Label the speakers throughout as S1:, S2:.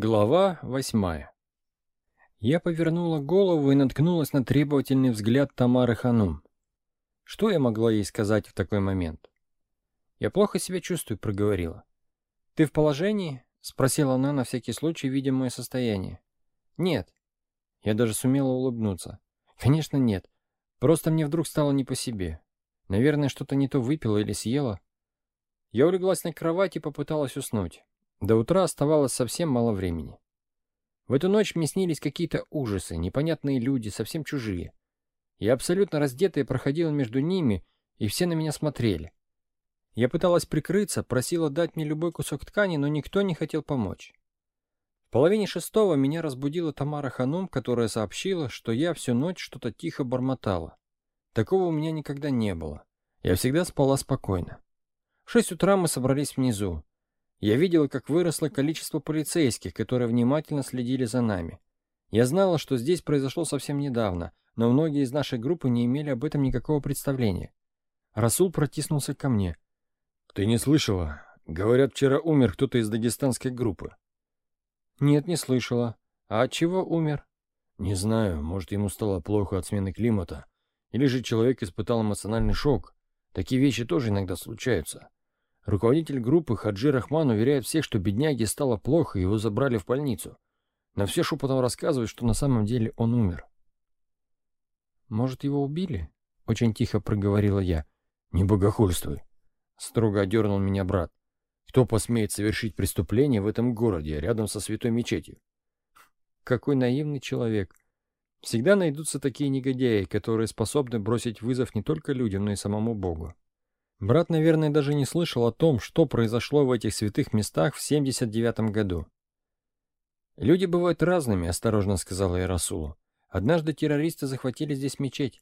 S1: Глава восьмая Я повернула голову и наткнулась на требовательный взгляд Тамары Ханум. Что я могла ей сказать в такой момент? «Я плохо себя чувствую», — проговорила. «Ты в положении?» — спросила она на всякий случай, видя мое состояние. «Нет». Я даже сумела улыбнуться. «Конечно, нет. Просто мне вдруг стало не по себе. Наверное, что-то не то выпила или съела». Я улеглась на кровать и попыталась уснуть. До утра оставалось совсем мало времени. В эту ночь мне снились какие-то ужасы, непонятные люди, совсем чужие. Я абсолютно раздетая проходила между ними, и все на меня смотрели. Я пыталась прикрыться, просила дать мне любой кусок ткани, но никто не хотел помочь. В половине шестого меня разбудила Тамара Ханум, которая сообщила, что я всю ночь что-то тихо бормотала. Такого у меня никогда не было. Я всегда спала спокойно. В шесть утра мы собрались внизу. Я видела, как выросло количество полицейских, которые внимательно следили за нами. Я знала, что здесь произошло совсем недавно, но многие из нашей группы не имели об этом никакого представления. Расул протиснулся ко мне.
S2: «Ты не слышала? Говорят, вчера умер кто-то из дагестанской группы».
S1: «Нет, не слышала. А от чего умер?»
S2: «Не знаю. Может, ему стало плохо от смены климата. Или же человек испытал эмоциональный шок. Такие вещи тоже иногда случаются. Руководитель группы Хаджи Рахман уверяет всех, что бедняге стало плохо, и его забрали в больницу. Но все шепотом рассказывают, что на самом деле он умер.
S1: «Может, его убили?» — очень тихо проговорила я.
S2: «Не богохульствуй!» — строго одернул меня брат. «Кто посмеет совершить преступление в этом городе, рядом со святой мечетью?»
S1: «Какой наивный человек!» Всегда найдутся такие негодяи, которые способны бросить вызов не только людям, но и самому Богу. Брат, наверное, даже не слышал о том, что произошло в этих святых местах в 79 году. «Люди бывают разными», — осторожно сказала я Расулу. «Однажды террористы захватили здесь мечеть».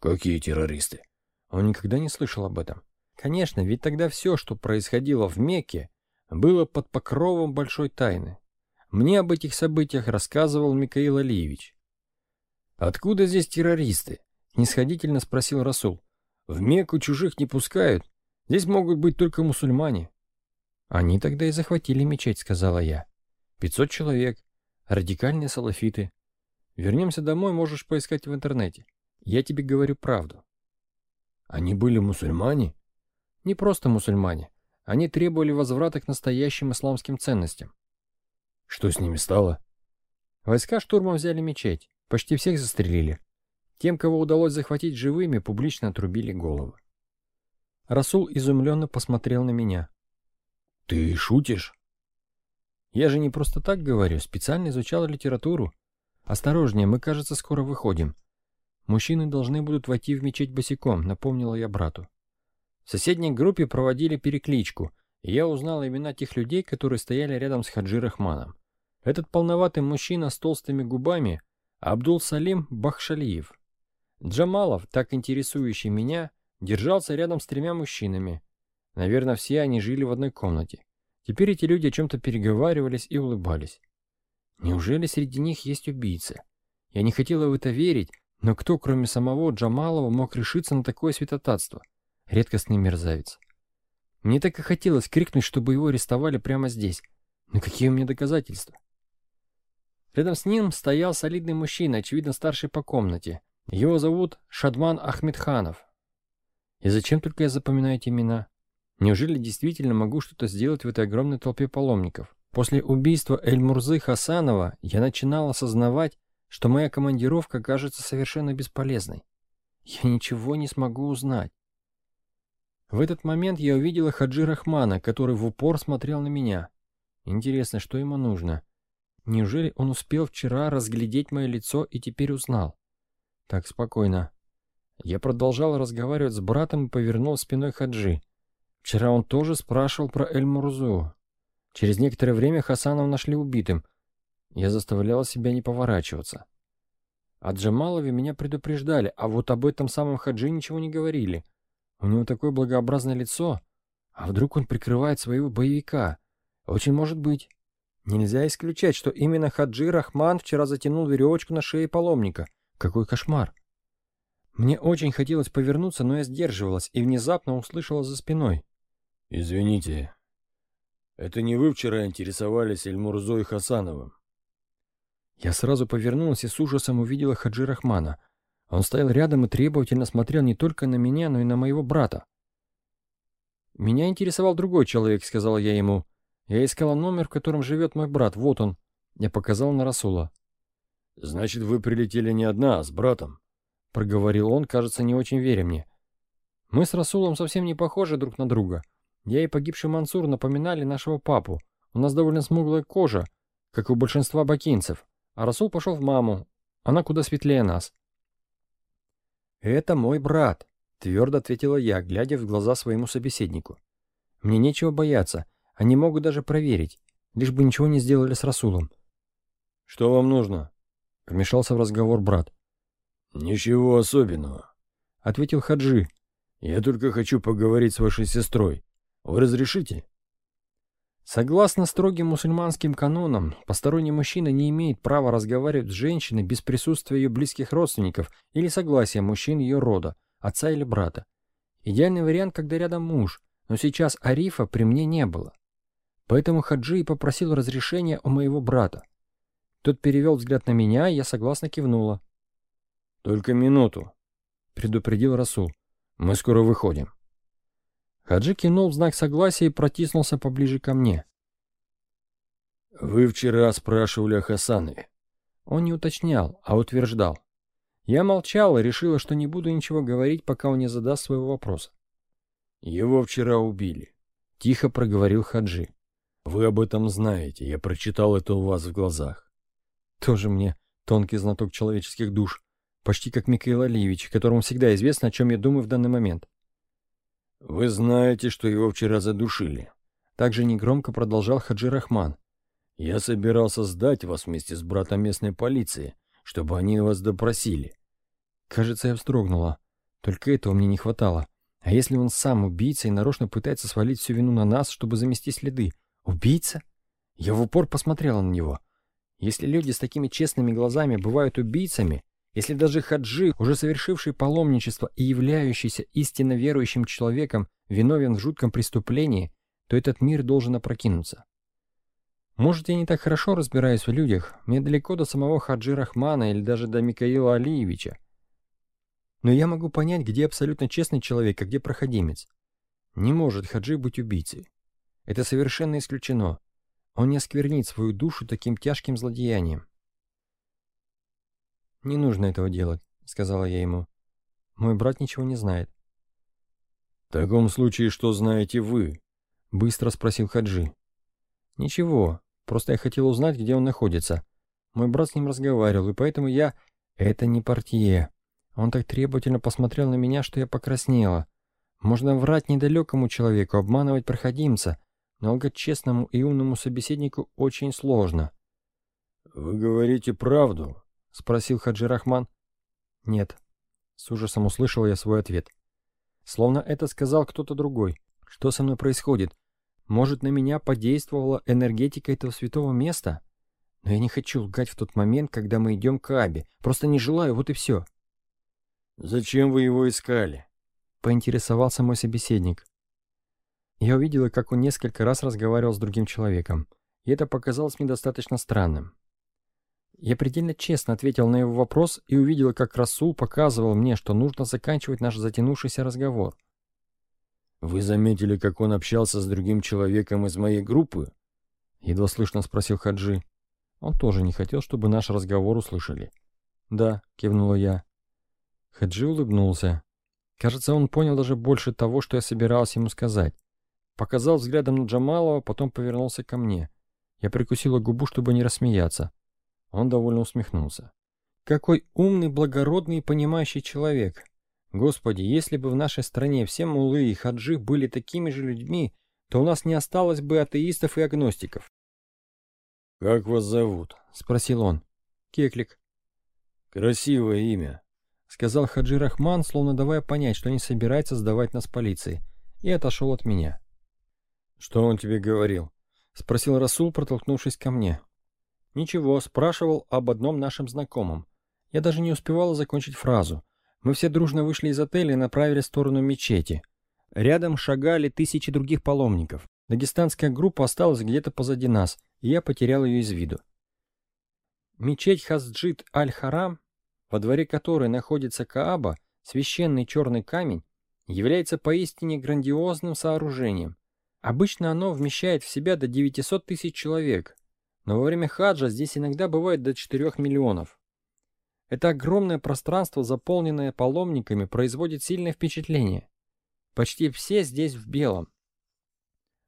S2: «Какие террористы?»
S1: Он никогда не слышал об этом. Конечно, ведь тогда все, что происходило в Мекке, было под покровом большой тайны. Мне об этих событиях рассказывал Микаил Алиевич. «Откуда здесь террористы?» — снисходительно спросил Расул. В Мекку чужих не пускают. Здесь могут быть только мусульмане. Они тогда и захватили мечеть, сказала я. Пятьсот человек. Радикальные салафиты. Вернемся домой, можешь поискать в интернете. Я тебе говорю правду.
S2: Они были мусульмане?
S1: Не просто мусульмане. Они требовали возврата к настоящим исламским ценностям.
S2: Что с ними стало?
S1: Войска штурмом взяли мечеть. Почти всех застрелили. Тем, кого удалось захватить живыми, публично отрубили головы. Расул изумленно посмотрел на меня.
S2: «Ты шутишь?»
S1: «Я же не просто так говорю, специально изучал литературу. Осторожнее, мы, кажется, скоро выходим. Мужчины должны будут войти в мечеть босиком», — напомнила я брату. В соседней группе проводили перекличку, и я узнал имена тех людей, которые стояли рядом с Хаджи Рахманом. Этот полноватый мужчина с толстыми губами — Абдул-Салим Бахшалиев. Джамалов, так интересующий меня, держался рядом с тремя мужчинами. Наверное, все они жили в одной комнате. Теперь эти люди о чем-то переговаривались и улыбались. Неужели среди них есть убийца? Я не хотела в это верить, но кто, кроме самого Джамалова, мог решиться на такое святотатство? Редкостный мерзавец. Мне так и хотелось крикнуть, чтобы его арестовали прямо здесь. Но какие у меня доказательства? Рядом с ним стоял солидный мужчина, очевидно старший по комнате. Его зовут Шадман Ахмедханов. И зачем только я запоминаю эти имена? Неужели действительно могу что-то сделать в этой огромной толпе паломников? После убийства Эль-Мурзы Хасанова я начинал осознавать, что моя командировка кажется совершенно бесполезной. Я ничего не смогу узнать. В этот момент я увидела Хаджи Рахмана, который в упор смотрел на меня. Интересно, что ему нужно? Неужели он успел вчера разглядеть мое лицо и теперь узнал? Так, спокойно. Я продолжал разговаривать с братом и повернул спиной Хаджи. Вчера он тоже спрашивал про Эль-Мурзу. Через некоторое время Хасанов нашли убитым. Я заставлял себя не поворачиваться. О Джамалове меня предупреждали, а вот об этом самом Хаджи ничего не говорили. У него такое благообразное лицо. А вдруг он прикрывает своего боевика? Очень может быть. Нельзя исключать, что именно Хаджи Рахман вчера затянул веревочку на шее паломника — какой кошмар! Мне очень хотелось повернуться, но я сдерживалась и внезапно услышала за спиной.
S2: «Извините, Это не вы вчера интересовались Эльмурзой Хасановым?
S1: Я сразу повернулась и с ужасом увидела Хаджи Рахмана. Он стоял рядом и требовательно смотрел не только на меня, но и на моего брата. «Меня интересовал другой человек», — сказала я ему. «Я искала номер, в котором живет мой брат. Вот он». Я показал на Расула.
S2: «Значит, вы прилетели не одна, а с братом», —
S1: проговорил он, кажется, не очень веря мне. «Мы с Расулом совсем не похожи друг на друга. Я и погибший Мансур напоминали нашего папу. У нас довольно смуглая кожа, как у большинства бакинцев. А Расул пошел в маму. Она куда светлее нас». «Это мой брат», — твердо ответила я, глядя в глаза своему собеседнику. «Мне нечего бояться. Они могут даже проверить, лишь бы ничего не сделали с Расулом».
S2: «Что вам нужно?»
S1: — вмешался в разговор брат.
S2: «Ничего особенного», —
S1: ответил Хаджи.
S2: «Я только хочу поговорить с вашей сестрой. Вы разрешите?»
S1: Согласно строгим мусульманским канонам, посторонний мужчина не имеет права разговаривать с женщиной без присутствия ее близких родственников или согласия мужчин ее рода, отца или брата. Идеальный вариант, когда рядом муж, но сейчас Арифа при мне не было. Поэтому Хаджи и попросил разрешения у моего брата. Тот перевел взгляд на меня, и я согласно кивнула.
S2: «Только минуту», — предупредил Расул. «Мы скоро выходим».
S1: Хаджи кивнул в знак согласия и протиснулся поближе ко мне.
S2: «Вы вчера спрашивали о Хасанове».
S1: Он не уточнял, а утверждал. Я молчал и решила, что не буду ничего говорить, пока он не задаст своего вопроса.
S2: «Его вчера убили», —
S1: тихо проговорил Хаджи.
S2: «Вы об этом знаете, я прочитал это у вас в глазах».
S1: Тоже мне тонкий знаток человеческих душ, почти как Михаил Алиевич, которому всегда известно, о чем я думаю в данный момент.
S2: «Вы знаете, что его вчера задушили?»
S1: Также негромко продолжал Хаджи Рахман.
S2: «Я собирался сдать вас вместе с братом местной полиции, чтобы они вас допросили».
S1: Кажется, я вздрогнула. Только этого мне не хватало. А если он сам убийца и нарочно пытается свалить всю вину на нас, чтобы замести следы? Убийца? Я в упор посмотрела на него. Если люди с такими честными глазами бывают убийцами, если даже Хаджи, уже совершивший паломничество и являющийся истинно верующим человеком, виновен в жутком преступлении, то этот мир должен опрокинуться. Может, я не так хорошо разбираюсь в людях, мне далеко до самого Хаджи Рахмана или даже до Микаила Алиевича. Но я могу понять, где абсолютно честный человек, а где проходимец. Не может Хаджи быть убийцей. Это совершенно исключено. Он не осквернит свою душу таким тяжким злодеянием. «Не нужно этого делать», — сказала я ему. «Мой брат ничего не знает».
S2: «В таком случае, что знаете вы?» — быстро спросил Хаджи.
S1: «Ничего, просто я хотел узнать, где он находится. Мой брат с ним разговаривал, и поэтому я... Это не портье. Он так требовательно посмотрел на меня, что я покраснела. Можно врать недалекому человеку, обманывать проходимца, но лгать честному и умному собеседнику очень сложно».
S2: «Вы говорите правду?»
S1: — спросил Хаджи Рахман. «Нет». С ужасом услышал я свой ответ. Словно это сказал кто-то другой. Что со мной происходит? Может, на меня подействовала энергетика этого святого места? Но я не хочу лгать в тот момент, когда мы идем к Абе. Просто не желаю, вот и все.
S2: «Зачем вы его искали?»
S1: — поинтересовался мой собеседник. Я увидела, как он несколько раз разговаривал с другим человеком, и это показалось мне достаточно странным. Я предельно честно ответил на его вопрос и увидел, как Расул показывал мне, что нужно заканчивать наш затянувшийся разговор.
S2: «Вы заметили, как он общался с другим человеком из моей группы?»
S1: Едва слышно спросил Хаджи. Он тоже не хотел, чтобы наш разговор услышали. «Да», — кивнула я. Хаджи улыбнулся. Кажется, он понял даже больше того, что я собиралась ему сказать. Показал взглядом на Джамалова, потом повернулся ко мне. Я прикусила губу, чтобы не рассмеяться. Он довольно усмехнулся. Какой умный, благородный и понимающий человек. Господи, если бы в нашей стране все мулы и хаджи были такими же людьми, то у нас не осталось бы атеистов и агностиков.
S2: «Как вас зовут?»
S1: — спросил он. «Кеклик».
S2: «Красивое имя», —
S1: сказал Хаджи Рахман, словно давая понять, что не собирается сдавать нас полиции, и отошел от меня.
S2: «Что он тебе говорил?»
S1: — спросил Расул, протолкнувшись ко мне. Ничего, спрашивал об одном нашем знакомом. Я даже не успевала закончить фразу. Мы все дружно вышли из отеля и направились в сторону мечети. Рядом шагали тысячи других паломников. Дагестанская группа осталась где-то позади нас, и я потерял ее из виду. Мечеть Хасджид Аль-Харам, во дворе которой находится Кааба, священный черный камень, является поистине грандиозным сооружением. Обычно оно вмещает в себя до 900 тысяч человек, но во время хаджа здесь иногда бывает до 4 миллионов. Это огромное пространство, заполненное паломниками, производит сильное впечатление. Почти все здесь в белом.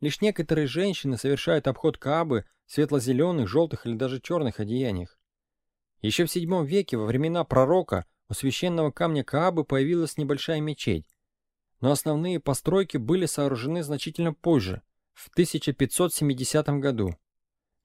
S1: Лишь некоторые женщины совершают обход Каабы в светло-зеленых, желтых или даже черных одеяниях. Еще в VII веке, во времена пророка, у священного камня Каабы появилась небольшая мечеть, но основные постройки были сооружены значительно позже, в 1570 году.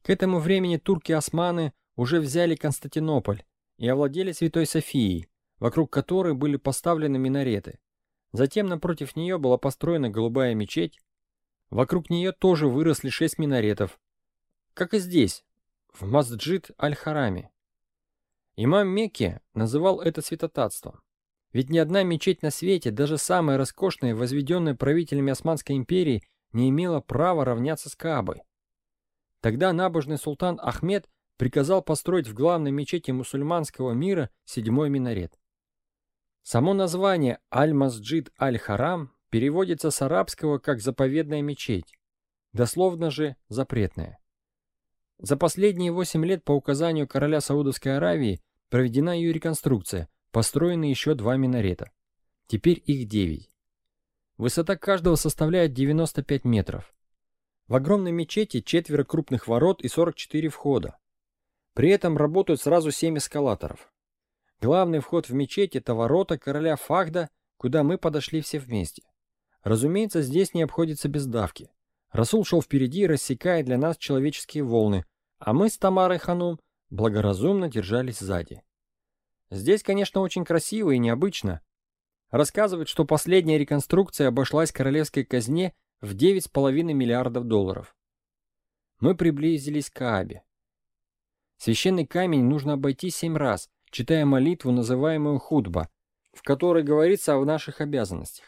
S1: К этому времени турки-османы уже взяли Константинополь и овладели Святой Софией, вокруг которой были поставлены минареты. Затем напротив нее была построена голубая мечеть, Вокруг нее тоже выросли шесть минаретов, как и здесь, в Масджид Аль-Хараме. Имам Мекки называл это святотатством. Ведь ни одна мечеть на свете, даже самая роскошная, возведенная правителями Османской империи, не имела права равняться с Каабой. Тогда набожный султан Ахмед приказал построить в главной мечети мусульманского мира седьмой минарет. Само название Аль-Масджид Аль-Харам переводится с арабского как «заповедная мечеть», дословно же «запретная». За последние 8 лет по указанию короля Саудовской Аравии проведена ее реконструкция, построены еще два минарета. Теперь их 9. Высота каждого составляет 95 метров. В огромной мечети четверо крупных ворот и 44 входа. При этом работают сразу 7 эскалаторов. Главный вход в мечеть – это ворота короля Фахда, куда мы подошли все вместе. Разумеется, здесь не обходится без давки. Расул шел впереди, рассекая для нас человеческие волны, а мы с Тамарой Ханум благоразумно держались сзади. Здесь, конечно, очень красиво и необычно. Рассказывают, что последняя реконструкция обошлась королевской казне в 9,5 миллиардов долларов. Мы приблизились к Каабе. Священный камень нужно обойти семь раз, читая молитву, называемую худба, в которой говорится о наших обязанностях.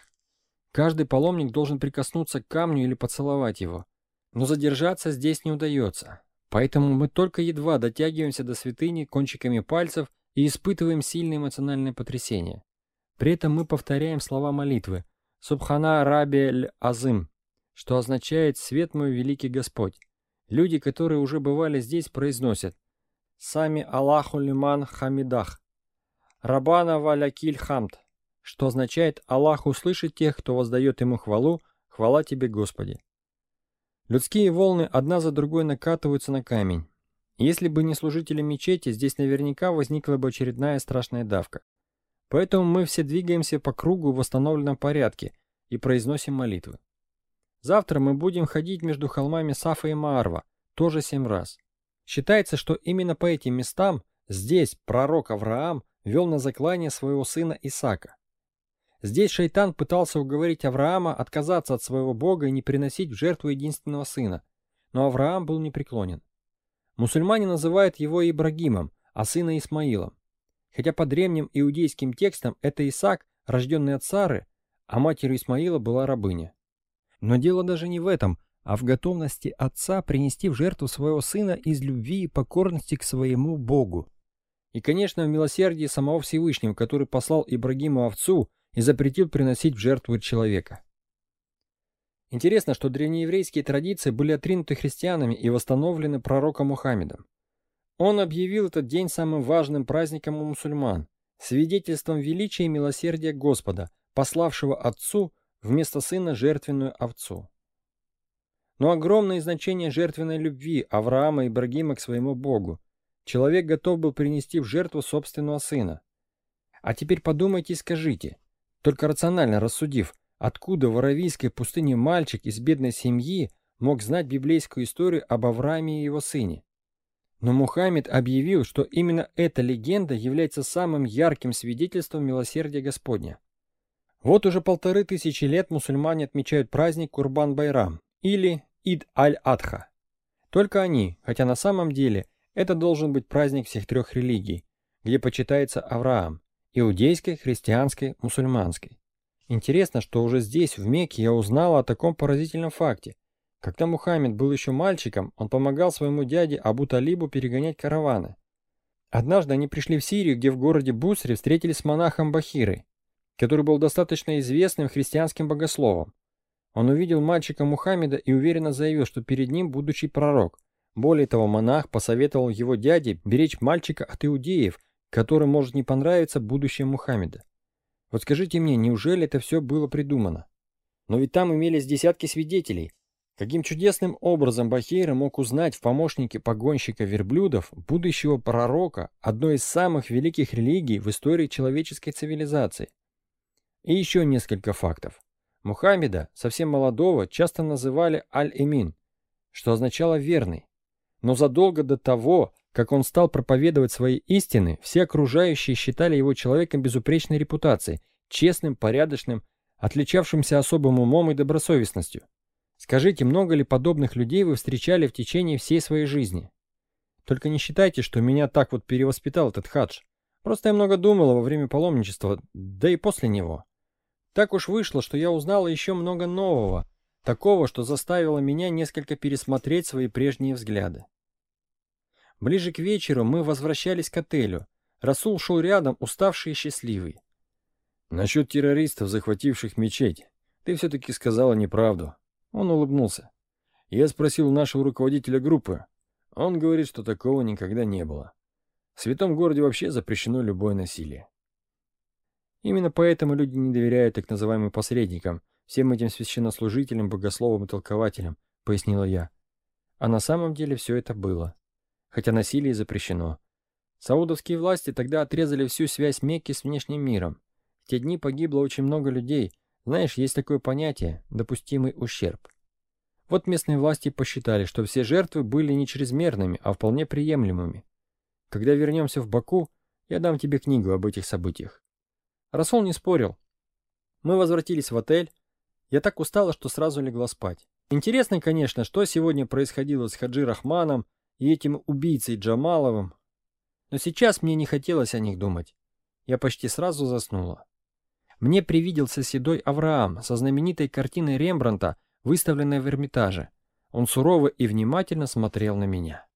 S1: Каждый паломник должен прикоснуться к камню или поцеловать его. Но задержаться здесь не удается. Поэтому мы только едва дотягиваемся до святыни кончиками пальцев и испытываем сильное эмоциональное потрясение. При этом мы повторяем слова молитвы «Субхана Раби Азым», что означает «Свет мой великий Господь». Люди, которые уже бывали здесь, произносят «Сами Аллаху лиман хамидах», «Рабана валякиль хамд», что означает «Аллах услышит тех, кто воздает ему хвалу, хвала тебе, Господи». Людские волны одна за другой накатываются на камень. Если бы не служители мечети, здесь наверняка возникла бы очередная страшная давка. Поэтому мы все двигаемся по кругу в восстановленном порядке и произносим молитвы. Завтра мы будем ходить между холмами Сафа и Маарва, тоже семь раз. Считается, что именно по этим местам здесь пророк Авраам вел на заклание своего сына Исака. Здесь шайтан пытался уговорить Авраама отказаться от своего бога и не приносить в жертву единственного сына, но Авраам был непреклонен. Мусульмане называют его Ибрагимом, а сына Исмаилом. Хотя по древним иудейским текстам это Исаак, рожденный от Сары, а матерью Исмаила была рабыня. Но дело даже не в этом, а в готовности отца принести в жертву своего сына из любви и покорности к своему Богу. И, конечно, в милосердии самого Всевышнего, который послал Ибрагиму овцу, и запретил приносить в жертву человека. Интересно, что древнееврейские традиции были отринуты христианами и восстановлены пророком Мухаммедом. Он объявил этот день самым важным праздником у мусульман, свидетельством величия и милосердия Господа, пославшего Отцу вместо Сына жертвенную овцу. Но огромное значение жертвенной любви Авраама и Ибрагима к своему Богу. Человек готов был принести в жертву собственного сына. А теперь подумайте и скажите, только рационально рассудив, откуда в Аравийской пустыне мальчик из бедной семьи мог знать библейскую историю об Аврааме и его сыне. Но Мухаммед объявил, что именно эта легенда является самым ярким свидетельством милосердия Господня. Вот уже полторы тысячи лет мусульмане отмечают праздник Курбан-Байрам или Ид-Аль-Адха. Только они, хотя на самом деле это должен быть праздник всех трех религий, где почитается Авраам, иудейской, христианской, мусульманской. Интересно, что уже здесь, в Мекке, я узнал о таком поразительном факте. Когда Мухаммед был еще мальчиком, он помогал своему дяде Абу Талибу перегонять караваны. Однажды они пришли в Сирию, где в городе Бусре встретились с монахом Бахирой, который был достаточно известным христианским богословом. Он увидел мальчика Мухаммеда и уверенно заявил, что перед ним будущий пророк. Более того, монах посоветовал его дяде беречь мальчика от иудеев, которым может не понравиться будущее Мухаммеда. Вот скажите мне, неужели это все было придумано? Но ведь там имелись десятки свидетелей. Каким чудесным образом Бахейра мог узнать в помощнике погонщика верблюдов будущего пророка одной из самых великих религий в истории человеческой цивилизации? И еще несколько фактов. Мухаммеда, совсем молодого, часто называли Аль-Эмин, что означало «верный». Но задолго до того, как он стал проповедовать свои истины, все окружающие считали его человеком безупречной репутацией, честным, порядочным, отличавшимся особым умом и добросовестностью. Скажите, много ли подобных людей вы встречали в течение всей своей жизни? Только не считайте, что меня так вот перевоспитал этот хадж. Просто я много думала во время паломничества, да и после него. Так уж вышло, что я узнала еще много нового, такого, что заставило меня несколько пересмотреть свои прежние взгляды. Ближе к вечеру мы возвращались к отелю. Расул шел рядом, уставший и счастливый.
S2: «Насчет террористов, захвативших мечеть, ты все-таки сказала неправду». Он улыбнулся. Я спросил нашего руководителя группы. Он говорит, что такого никогда не было. В святом городе вообще запрещено любое насилие. Именно поэтому люди не доверяют так называемым посредникам, всем этим священнослужителям, богословам и толкователям, пояснила я. А на самом деле все это было хотя насилие запрещено. Саудовские власти тогда отрезали всю связь Мекки с внешним миром. В те дни погибло очень много людей. Знаешь, есть такое понятие – допустимый ущерб. Вот местные власти посчитали, что все жертвы были не чрезмерными, а вполне приемлемыми. Когда вернемся в Баку, я дам тебе книгу об этих событиях. Расул не спорил. Мы возвратились в отель. Я так устала, что сразу легла спать. Интересно, конечно, что сегодня происходило с Хаджи Рахманом, и этим убийцей Джамаловым. Но сейчас мне не хотелось о них думать. Я почти сразу заснула. Мне привиделся седой Авраам со знаменитой картиной Рембранта, выставленной в Эрмитаже. Он сурово и внимательно смотрел на меня.